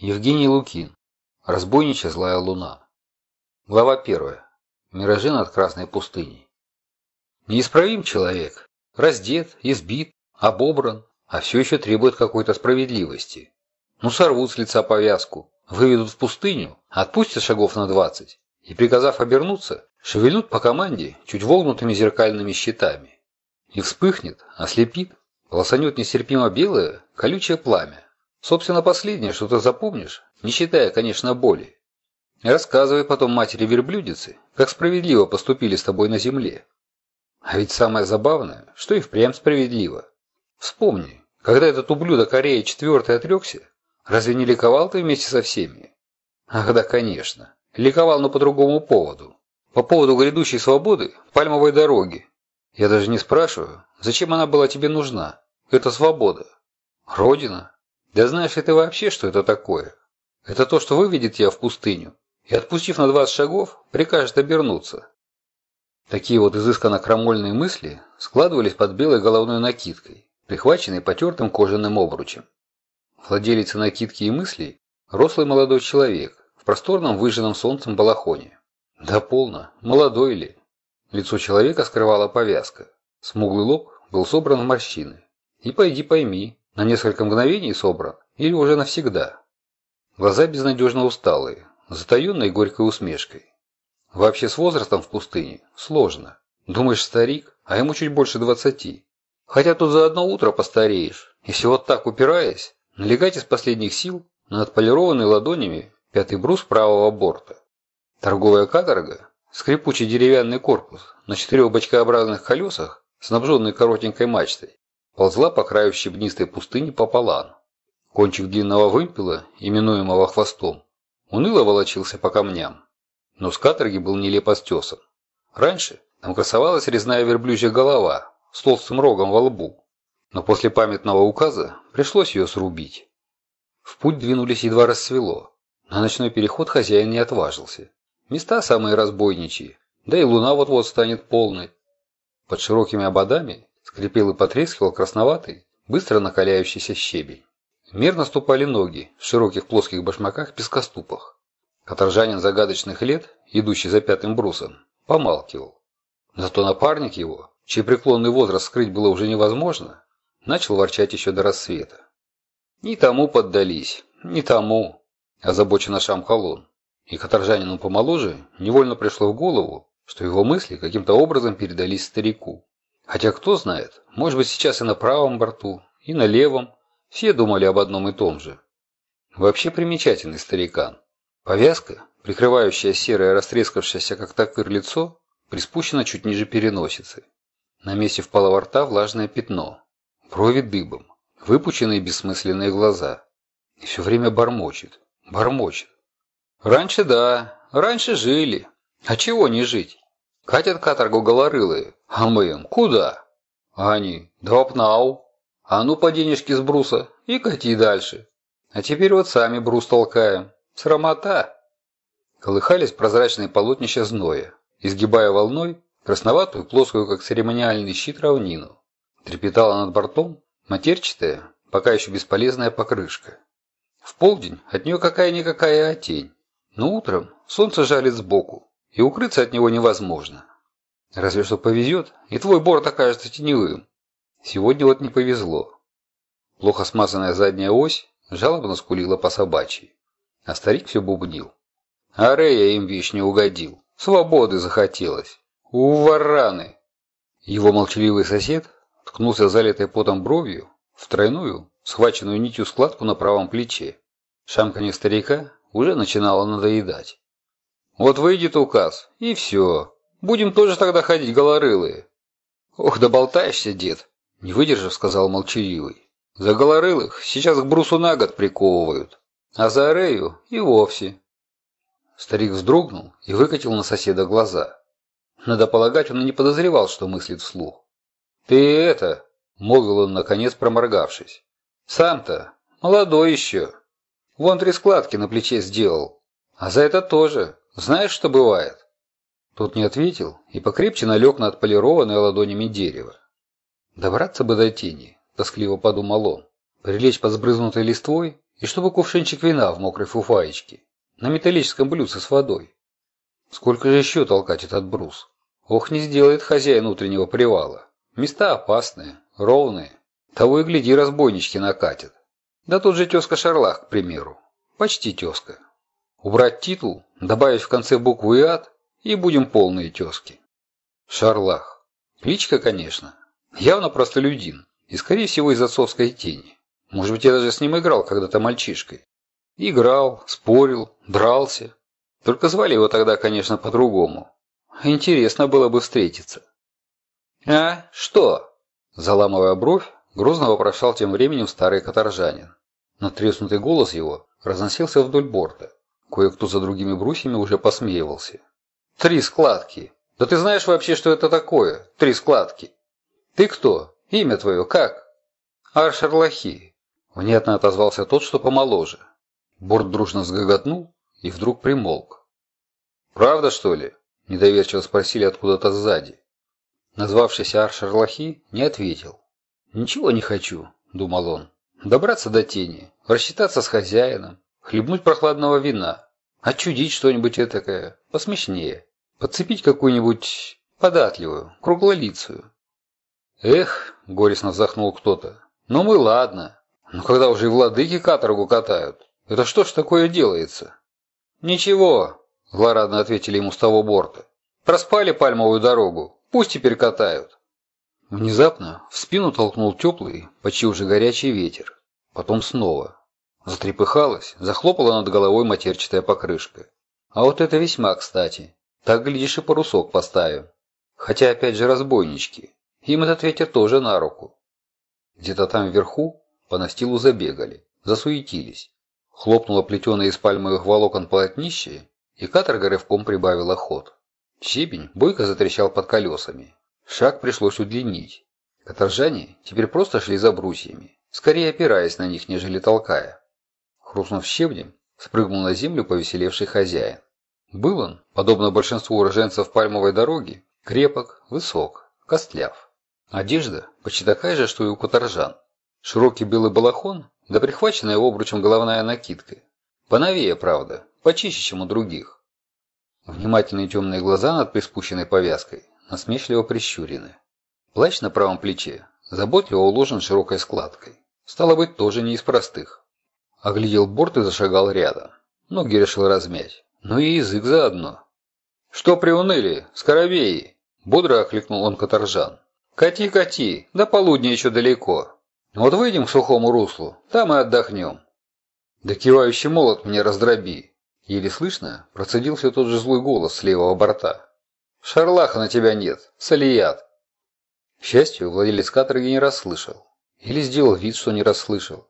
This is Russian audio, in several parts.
Евгений Лукин. Разбойничья злая луна. Глава первая. Миражи над Красной пустыней. Неисправим человек. Раздет, избит, обобран, а все еще требует какой-то справедливости. Ну сорвут с лица повязку, выведут в пустыню, отпустят шагов на двадцать и, приказав обернуться, шевельнут по команде чуть вогнутыми зеркальными щитами. И вспыхнет, ослепит, полосанет нестерпимо белое, колючее пламя. Собственно, последнее, что ты запомнишь, не считая, конечно, боли. Рассказывай потом матери верблюдицы, как справедливо поступили с тобой на земле. А ведь самое забавное, что и впрямь справедливо. Вспомни, когда этот ублюдок Арея четвертый отрекся, разве не ликовал ты вместе со всеми? Ах да, конечно. Ликовал, но по другому поводу. По поводу грядущей свободы пальмовой дороги. Я даже не спрашиваю, зачем она была тебе нужна? Это свобода. Родина. Да знаешь ли ты вообще, что это такое? Это то, что выведет тебя в пустыню и, отпустив на 20 шагов, прикажет обернуться. Такие вот изысканно крамольные мысли складывались под белой головной накидкой, прихваченной потертым кожаным обручем. Владелец накидки и мыслей – рослый молодой человек в просторном выжженном солнцем балахоне. Да полно, молодой ли? Лицо человека скрывала повязка. Смуглый лоб был собран в морщины. И пойди пойми, на несколько мгновений собран или уже навсегда. Глаза безнадежно усталые, затаенные горькой усмешкой. Вообще с возрастом в пустыне сложно. Думаешь, старик, а ему чуть больше двадцати. Хотя тут за одно утро постареешь, если вот так упираясь, налегать из последних сил на отполированный ладонями пятый брус правого борта. Торговая каторга, скрипучий деревянный корпус на четырех бочкообразных колесах, снабженный коротенькой мачтой, ползла по краю щебнистой пустыни пополам. Кончик длинного вымпела, именуемого хвостом, уныло волочился по камням. Но с каторги был нелепо стесан. Раньше там красовалась резная верблюжья голова с толстым рогом во лбу. Но после памятного указа пришлось ее срубить. В путь двинулись едва рассвело. На ночной переход хозяин не отважился. Места самые разбойничьи, да и луна вот-вот станет полной. Под широкими ободами Скрипел и потрескивал красноватый, быстро накаляющийся щебень. Мерно ступали ноги в широких плоских башмаках-пескоступах. Каторжанин загадочных лет, идущий за пятым брусом, помалкивал. Зато напарник его, чей преклонный возраст скрыть было уже невозможно, начал ворчать еще до рассвета. «Не тому поддались, не тому», – озабоченно шамкал он. И каторжанину помоложе невольно пришло в голову, что его мысли каким-то образом передались старику. Хотя кто знает, может быть сейчас и на правом борту, и на левом. Все думали об одном и том же. Вообще примечательный старикан. Повязка, прикрывающая серое растрескавшееся как такыр лицо, приспущена чуть ниже переносицы. На месте впалого рта влажное пятно. Брови дыбом. Выпученные бессмысленные глаза. И все время бормочет. Бормочет. Раньше да, раньше жили. А чего не жить? Катят каторгу голорылые, а мы им куда? А они, да пнау. А ну по денежке с бруса и кати дальше. А теперь вот сами брус толкаем. Срамота. Колыхались прозрачные полотнища зноя, изгибая волной красноватую, плоскую, как церемониальный щит, равнину. Трепетала над бортом матерчатая, пока еще бесполезная покрышка. В полдень от нее какая-никакая тень, но утром солнце жалит сбоку, и укрыться от него невозможно. Разве что повезет, и твой борт окажется теневым. Сегодня вот не повезло. Плохо смазанная задняя ось жалобно скулила по собачьей. А старик все бубнил. А Рея им вещь не угодил. Свободы захотелось. У вараны. Его молчаливый сосед ткнулся залитой потом бровью в тройную, схваченную нитью складку на правом плече. Шамканье старика уже начинало надоедать. Вот выйдет указ, и все. Будем тоже тогда ходить голорылые. Ох, да болтаешься, дед, не выдержав, сказал молчаливый. За голорылых сейчас к брусу на год приковывают, а за Арею и вовсе. Старик вздрогнул и выкатил на соседа глаза. Надо полагать, он и не подозревал, что мыслит вслух. «Ты это...» — молвил он, наконец проморгавшись. «Сам-то молодой еще. Вон три складки на плече сделал. А за это тоже. Знаешь, что бывает?» Тот не ответил и покрепче налег на отполированное ладонями дерево. «Добраться бы до тени», – тоскливо подумал он, «прилечь под сбрызнутой листвой И чтобы кувшинчик вина в мокрой фуфаечке, на металлическом блюдце с водой. Сколько же еще толкать этот брус? Ох, не сделает хозяин утреннего привала. Места опасные, ровные. Того и гляди, разбойнички накатят. Да тут же тезка Шарлах, к примеру. Почти тезка. Убрать титул, добавить в конце букву и ад, и будем полные тезки. Шарлах. Кличка, конечно. Явно простолюдин. И, скорее всего, из отцовской тени. Может быть, я даже с ним играл когда-то мальчишкой. Играл, спорил, дрался. Только звали его тогда, конечно, по-другому. Интересно было бы встретиться. «А, что?» Заламывая бровь, грозно вопрошал тем временем старый каторжанин. Натреснутый голос его разносился вдоль борта. Кое-кто за другими брусьями уже посмеивался. «Три складки! Да ты знаешь вообще, что это такое? Три складки!» «Ты кто? Имя твое как?» «Аршерлахи!» Внятно отозвался тот, что помоложе. Борт дружно сгоготнул и вдруг примолк. «Правда, что ли?» – недоверчиво спросили откуда-то сзади. Назвавшийся Аршерлахи не ответил. «Ничего не хочу», – думал он. «Добраться до тени, рассчитаться с хозяином, хлебнуть прохладного вина, отчудить что-нибудь этакое, посмешнее, подцепить какую-нибудь податливую, круглолицую». «Эх», – горестно вздохнул кто-то, – «ну мы ладно, но когда уже и владыки каторгу катают, это что ж такое делается?» «Ничего», – злорадно ответили ему с того борта. «Проспали пальмовую дорогу, пусть теперь катают». Внезапно в спину толкнул теплый, почти уже горячий ветер. Потом снова. Затрепыхалась, захлопала над головой матерчатая покрышка. А вот это весьма кстати. Так, глядишь, и парусок поставим. Хотя, опять же, разбойнички. Им этот ветер тоже на руку. Где-то там вверху по настилу забегали, засуетились. Хлопнуло плетеное из пальмовых волокон полотнище, и каторга рывком прибавила ход. Щебень бойко затрещал под колесами. Шаг пришлось удлинить. Каторжане теперь просто шли за брусьями, скорее опираясь на них, нежели толкая. Хрустнув щебнем, спрыгнул на землю повеселевший хозяин. Был он, подобно большинству уроженцев пальмовой дороги, крепок, высок, костляв. Одежда почти такая же, что и у каторжан. Широкий белый балахон, да прихваченная обручем головная накидка. Поновее, правда, почище, чем у других. Внимательные темные глаза над приспущенной повязкой насмешливо прищурены. Плащ на правом плече заботливо уложен широкой складкой. Стало быть, тоже не из простых. Оглядел борт и зашагал рядом. Ноги решил размять. Ну и язык заодно. «Что приуныли? Скоробеи!» Бодро окликнул он каторжан. «Кати, кати, до полудня еще далеко. Вот выйдем к сухому руслу, там и отдохнем». «Да кивающий молот мне раздроби, Еле слышно процедил все тот же злой голос с левого борта. «Шарлаха на тебя нет! Салият!» К счастью, владелец каторги не расслышал. Или сделал вид, что не расслышал.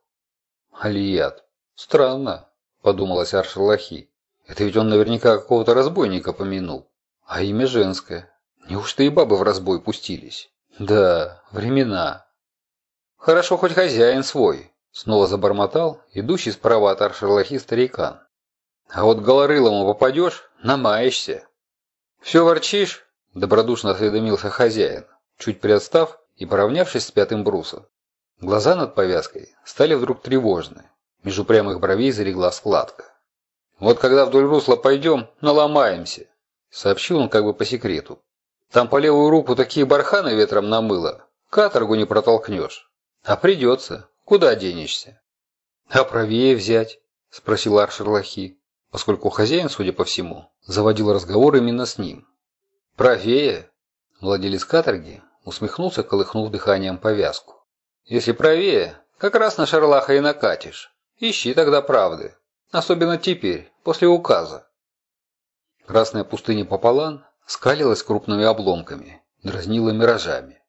«Алият! Странно!» – подумалось Аршерлахи. «Это ведь он наверняка какого-то разбойника помянул. А имя женское. Неужто и бабы в разбой пустились? Да, времена!» «Хорошо, хоть хозяин свой!» – снова забормотал идущий справа от Аршерлахи старикан. А вот голорылому попадешь – намаешься. «Все ворчишь?» – добродушно осведомился хозяин, чуть приотстав и поравнявшись с пятым брусом. Глаза над повязкой стали вдруг тревожны. Между прямых бровей залегла складка. «Вот когда вдоль русла пойдем, наломаемся», – сообщил он как бы по секрету. «Там по левую руку такие барханы ветром намыло, каторгу не протолкнешь. А придется, куда денешься?» «А правее взять?» – спросил Аршерлахи поскольку хозяин, судя по всему, заводил разговор именно с ним. «Правее!» Владелец каторги усмехнулся, колыхнув дыханием повязку. «Если правее, как раз на шарлаха и накатишь. Ищи тогда правды. Особенно теперь, после указа». Красная пустыня пополам скалилась крупными обломками, дразнила миражами.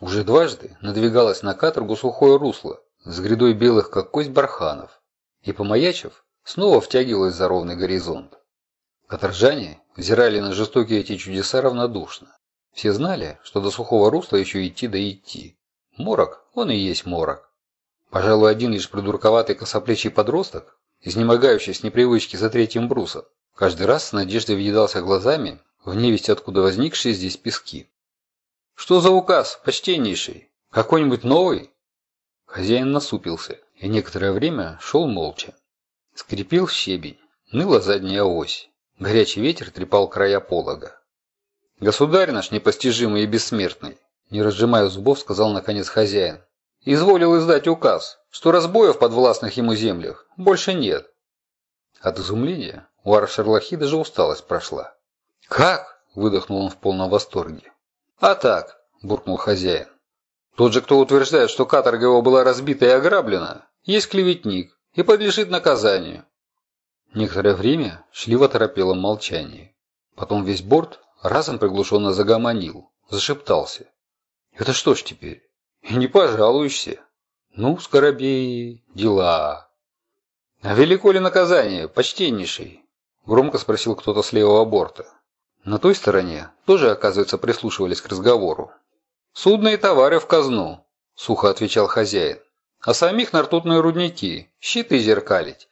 Уже дважды надвигалась на каторгу сухое русло с грядой белых, как кость барханов, и, помаячив, снова втягивалась за ровный горизонт. Каторжане взирали на жестокие эти чудеса равнодушно. Все знали, что до сухого русла еще идти да идти. Морок, он и есть морок. Пожалуй, один лишь придурковатый косоплечий подросток, изнемогающий с непривычки за третьим брусом, каждый раз с надеждой въедался глазами в невесть откуда возникшие здесь пески. «Что за указ, почтеннейший? Какой-нибудь новый?» Хозяин насупился и некоторое время шел молча. Скрипел щебень, ныла задняя ось, горячий ветер трепал края полога. «Государь наш непостижимый и бессмертный», не разжимая зубов, сказал наконец хозяин, изволил издать указ, что разбоев под властных ему землях больше нет. От изумления у Аршерлахи даже усталость прошла. «Как?» – выдохнул он в полном восторге. «А так», – буркнул хозяин. «Тот же, кто утверждает, что каторга его была разбита и ограблена, есть клеветник и подлежит наказанию». Некоторое время шли в оторопелом молчании. Потом весь борт разом приглушенно загомонил, зашептался. «Это что ж теперь? Не пожалуешься? Ну, скоробей, дела». «А велико ли наказание, почтеннейший?» Громко спросил кто-то с левого борта. На той стороне тоже, оказывается, прислушивались к разговору. «Судно и товары в казну», – сухо отвечал хозяин. «А самих на ртутные рудники, щиты зеркалить».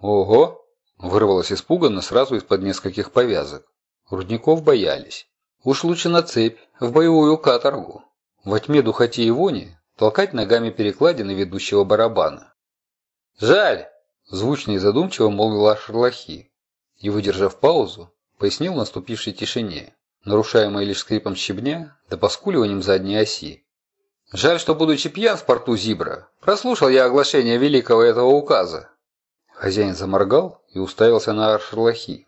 «Ого!» – вырвалось испуганно сразу из-под нескольких повязок. Рудников боялись. Уж лучше на цепь, в боевую каторгу. Во тьме духоте и вони толкать ногами перекладины ведущего барабана. «Жаль!» – звучно и задумчиво молвила Шарлахи. И, выдержав паузу, пояснил наступившей тишине, нарушаемой лишь скрипом щебня да поскуливанием задней оси. «Жаль, что, будучи пьян в порту Зибра, прослушал я оглашение великого этого указа». Хозяин заморгал и уставился на Аршерлахи.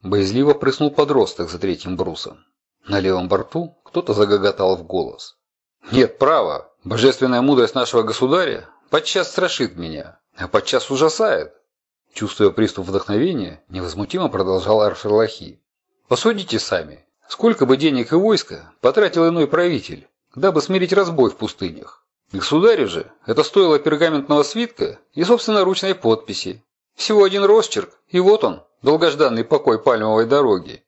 Боязливо прыснул подросток за третьим брусом. На левом борту кто-то загоготал в голос. «Нет, право, божественная мудрость нашего государя подчас страшит меня, а подчас ужасает. Чувствуя приступ вдохновения, невозмутимо продолжал Аршерлахи. «Посудите сами, сколько бы денег и войска потратил иной правитель, дабы смирить разбой в пустынях. Государю же это стоило пергаментного свитка и собственноручной подписи. Всего один росчерк, и вот он, долгожданный покой пальмовой дороги.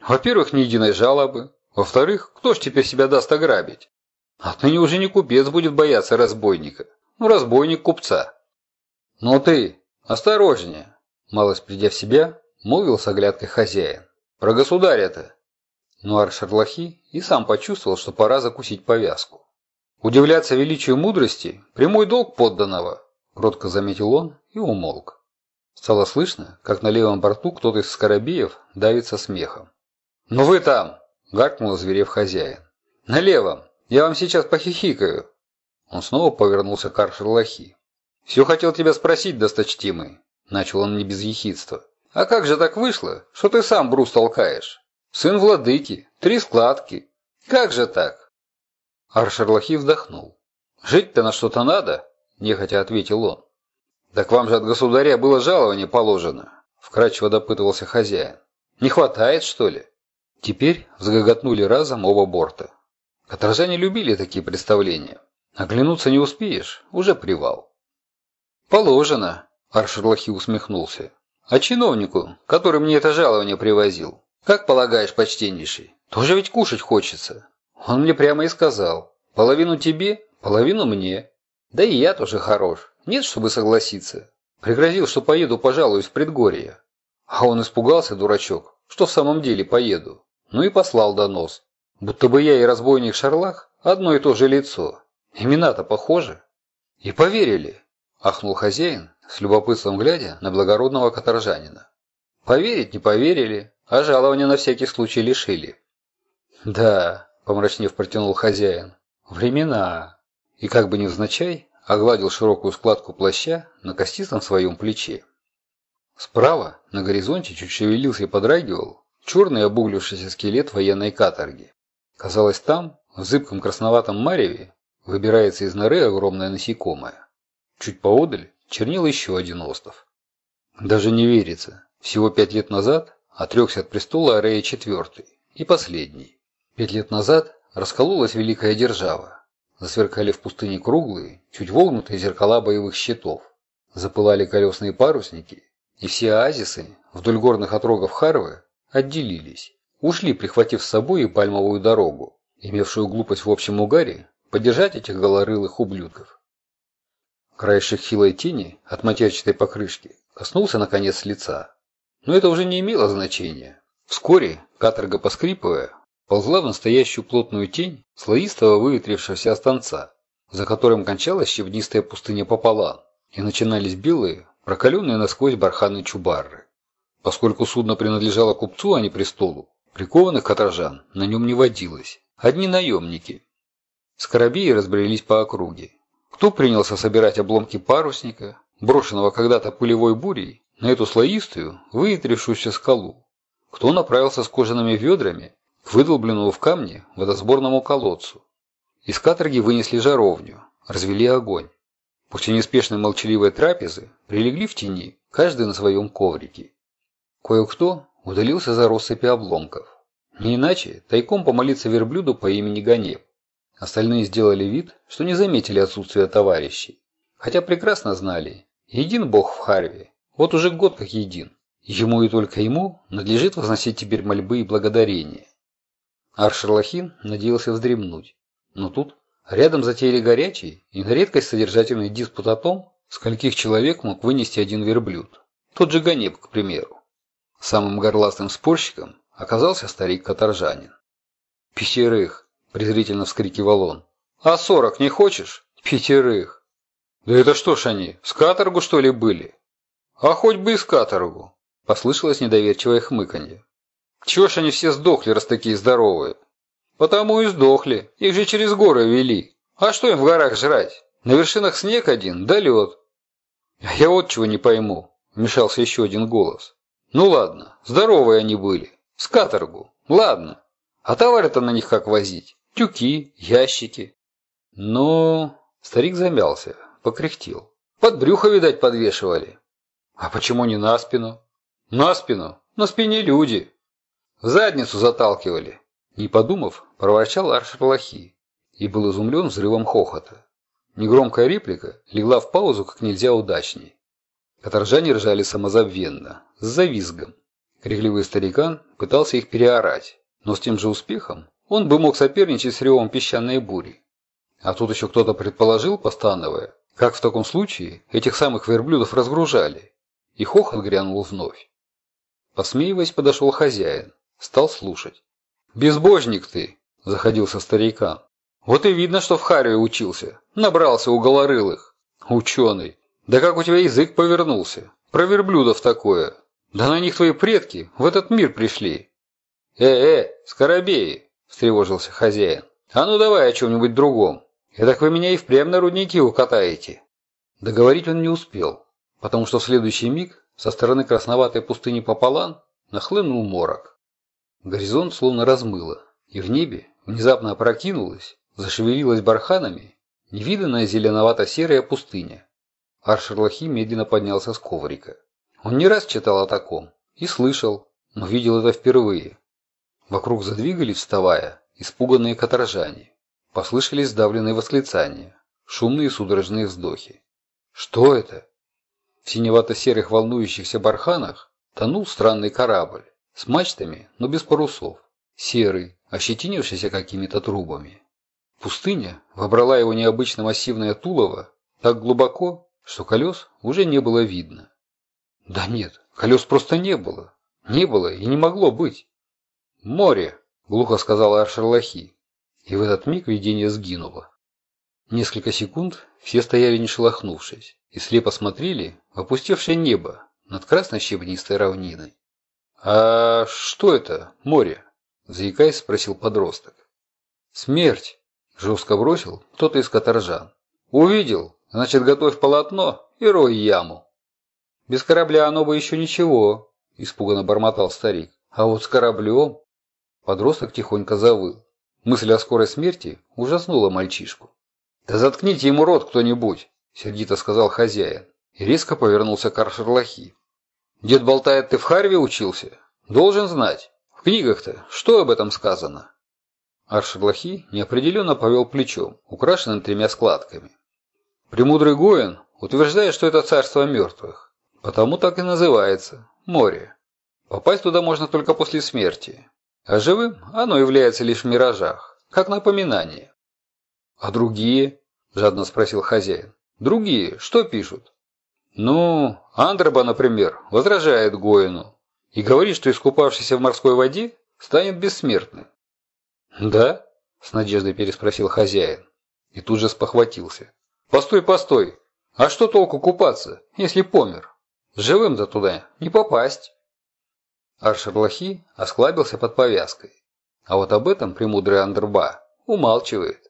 Во-первых, ни единой жалобы. Во-вторых, кто ж теперь себя даст ограбить? Отныне уже не купец будет бояться разбойника. Ну, разбойник купца. Но ты, «Осторожнее!» Малость придя в себя, молвил с оглядкой хозяин. «Про государя-то!» Нуар Шарлахи и сам почувствовал, что пора закусить повязку. «Удивляться величию мудрости – прямой долг подданного», – кротко заметил он и умолк. Стало слышно, как на левом борту кто-то из скоробеев давится смехом. «Ну вы там!» – гаркнул зверев хозяин. «На левом! Я вам сейчас похихикаю!» Он снова повернулся к Аршерлахи. «Все хотел тебя спросить, досточтимый», – начал он не без ехидства. «А как же так вышло, что ты сам брус толкаешь? Сын владыки, три складки. Как же так?» Аршерлахи вздохнул. «Жить-то на что-то надо», – нехотя ответил он. «Так вам же от государя было жалование положено», – вкратчиво допытывался хозяин. «Не хватает, что ли?» Теперь взгоготнули разом оба борта. Каторжане любили такие представления. Оглянуться не успеешь, уже привал. «Положено», – Аршерлахи усмехнулся. «А чиновнику, который мне это жалование привозил, как полагаешь, почтеннейший, тоже ведь кушать хочется. Он мне прямо и сказал, половину тебе, половину мне. Да и я тоже хорош, нет, чтобы согласиться. Пригрозил, что поеду, пожалуюсь, в предгорье. А он испугался, дурачок, что в самом деле поеду. Ну и послал донос. Будто бы я и разбойник Шарлах одно и то же лицо. Имена-то похожи. И поверили. – ахнул хозяин, с любопытством глядя на благородного каторжанина. «Поверить не поверили, а жалования на всякий случай лишили». «Да», – помрачнев протянул хозяин, – «времена». И как бы невзначай огладил широкую складку плаща на костистом своем плече. Справа, на горизонте, чуть шевелился и подрагивал черный обуглившийся скелет военной каторги. Казалось, там, в зыбком красноватом мареве, выбирается из норы огромное насекомое. Чуть поодаль чернил еще один остров. Даже не верится. Всего пять лет назад отрекся от престола Арея IV и последний. Пять лет назад раскололась великая держава. Засверкали в пустыне круглые, чуть вогнутые зеркала боевых щитов. Запылали колесные парусники, и все оазисы вдоль горных отрогов Харвы отделились. Ушли, прихватив с собой и пальмовую дорогу, имевшую глупость в общем угаре поддержать этих голорылых ублюдков. Краешек хилой тени от матерчатой покрышки коснулся наконец лица. Но это уже не имело значения. Вскоре, каторга поскрипывая, ползла в настоящую плотную тень слоистого выветрившегося останца, за которым кончалась щебнистая пустыня пополам, и начинались белые, прокаленные насквозь барханы чубарры. Поскольку судно принадлежало купцу, а не престолу, прикованных каторжан на нем не водилось. Одни наемники. Скоробеи разбрелись по округе. Кто принялся собирать обломки парусника, брошенного когда-то пылевой бурей, на эту слоистую, выветрившуюся скалу? Кто направился с кожаными ведрами к выдолбленному в камне водосборному колодцу? Из каторги вынесли жаровню, развели огонь. После неспешной молчаливой трапезы прилегли в тени, каждый на своем коврике. Кое-кто удалился за россыпи обломков. Не иначе тайком помолиться верблюду по имени Ганеб. Остальные сделали вид, что не заметили отсутствия товарищей. Хотя прекрасно знали, един Бог в Харве, вот уже год как един. Ему и только ему надлежит возносить теперь мольбы и благодарения. Аршерлахин надеялся вздремнуть. Но тут рядом затеяли горячий и на редкость содержательный диспут о том, скольких человек мог вынести один верблюд. Тот же Ганеб, к примеру. Самым горластым спорщиком оказался старик-каторжанин. «Пятерых!» презрительно вскрикивал он. «А сорок не хочешь? Пятерых!» «Да это что ж они, с каторгу что ли были?» «А хоть бы и с каторгу!» Послышалось недоверчивое хмыканье. «Чего ж они все сдохли, раз такие здоровые?» «Потому и сдохли, их же через горы вели. А что им в горах жрать? На вершинах снег один, да лед». «Я вот чего не пойму», — вмешался еще один голос. «Ну ладно, здоровые они были. С каторгу. Ладно. А товары-то на них как возить? Тюки, ящики. Ну, старик замялся, покряхтел. Под брюхо, видать, подвешивали. А почему не на спину? На спину? На спине люди. В задницу заталкивали. Не подумав, проворчал Аршерлахи и был изумлен взрывом хохота. Негромкая реплика легла в паузу как нельзя удачней. Каторжане ржали самозабвенно, с завизгом. Крикливый старикан пытался их переорать, но с тем же успехом он бы мог соперничать с ревом песчаной бури. А тут еще кто-то предположил, постановая, как в таком случае этих самых верблюдов разгружали. И хохот грянул вновь. Посмеиваясь, подошел хозяин, стал слушать. «Безбожник ты!» – заходился старикан. «Вот и видно, что в Харве учился. Набрался у голорылых. Ученый. Да как у тебя язык повернулся? Про верблюдов такое. Да на них твои предки в этот мир пришли. Э-э, скоробеи, – встревожился хозяин. «А ну давай о чем-нибудь другом. так вы меня и впрямь на рудники укатаете». Договорить он не успел, потому что в следующий миг со стороны красноватой пустыни пополам нахлынул морок. Горизонт словно размыло, и в небе внезапно опрокинулась, зашевелилась барханами невиданная зеленовато-серая пустыня. Аршерлахи медленно поднялся с коврика. Он не раз читал о таком и слышал, но видел это впервые. Вокруг задвигались, вставая, испуганные каторжане. Послышались сдавленные восклицания, шумные судорожные вздохи. Что это? В синевато-серых волнующихся барханах тонул странный корабль, с мачтами, но без парусов, серый, ощетинившийся какими-то трубами. Пустыня вобрала его необычно массивное тулово так глубоко, что колес уже не было видно. Да нет, колес просто не было. Не было и не могло быть. «Море!» – глухо сказала Аршерлахи. И в этот миг видение сгинуло. Несколько секунд все стояли не шелохнувшись и слепо смотрели в опустевшее небо над красной щебнистой равниной. «А что это, море?» – заикаясь, спросил подросток. «Смерть!» – жестко бросил кто-то из каторжан. «Увидел? Значит, готовь полотно и рой яму». «Без корабля оно бы еще ничего», – испуганно бормотал старик. «А вот с кораблем...» Подросток тихонько завыл. Мысль о скорой смерти ужаснула мальчишку. «Да заткните ему рот кто-нибудь!» – сердито сказал хозяин. И резко повернулся к Аршерлахи. «Дед болтает, ты в Харве учился? Должен знать. В книгах-то что об этом сказано?» Аршерлахи неопределенно повел плечом, украшенным тремя складками. Премудрый Гоин утверждает, что это царство мертвых. Потому так и называется – море. Попасть туда можно только после смерти. А живым оно является лишь в миражах, как напоминание. «А другие?» – жадно спросил хозяин. «Другие что пишут?» «Ну, Андроба, например, возражает Гоину и говорит, что искупавшийся в морской воде станет бессмертным». «Да?» – с надеждой переспросил хозяин и тут же спохватился. «Постой, постой! А что толку купаться, если помер? Живым-то туда не попасть. Аршерлахи осклабился под повязкой. А вот об этом премудрый Андерба умалчивает.